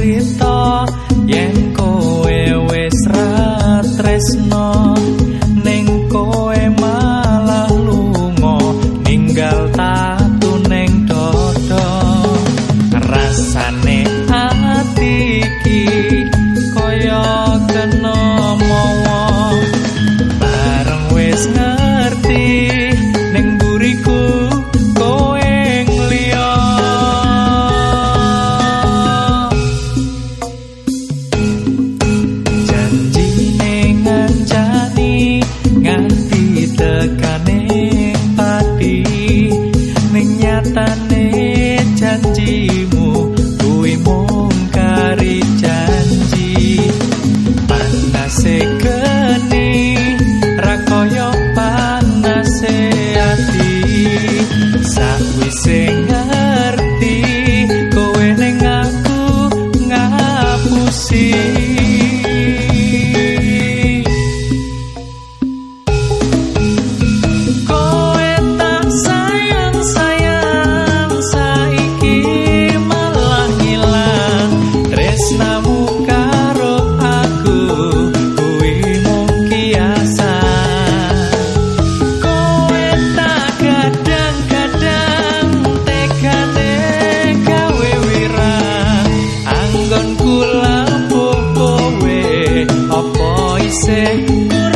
cerita yen kowe wis ra tresno janji say.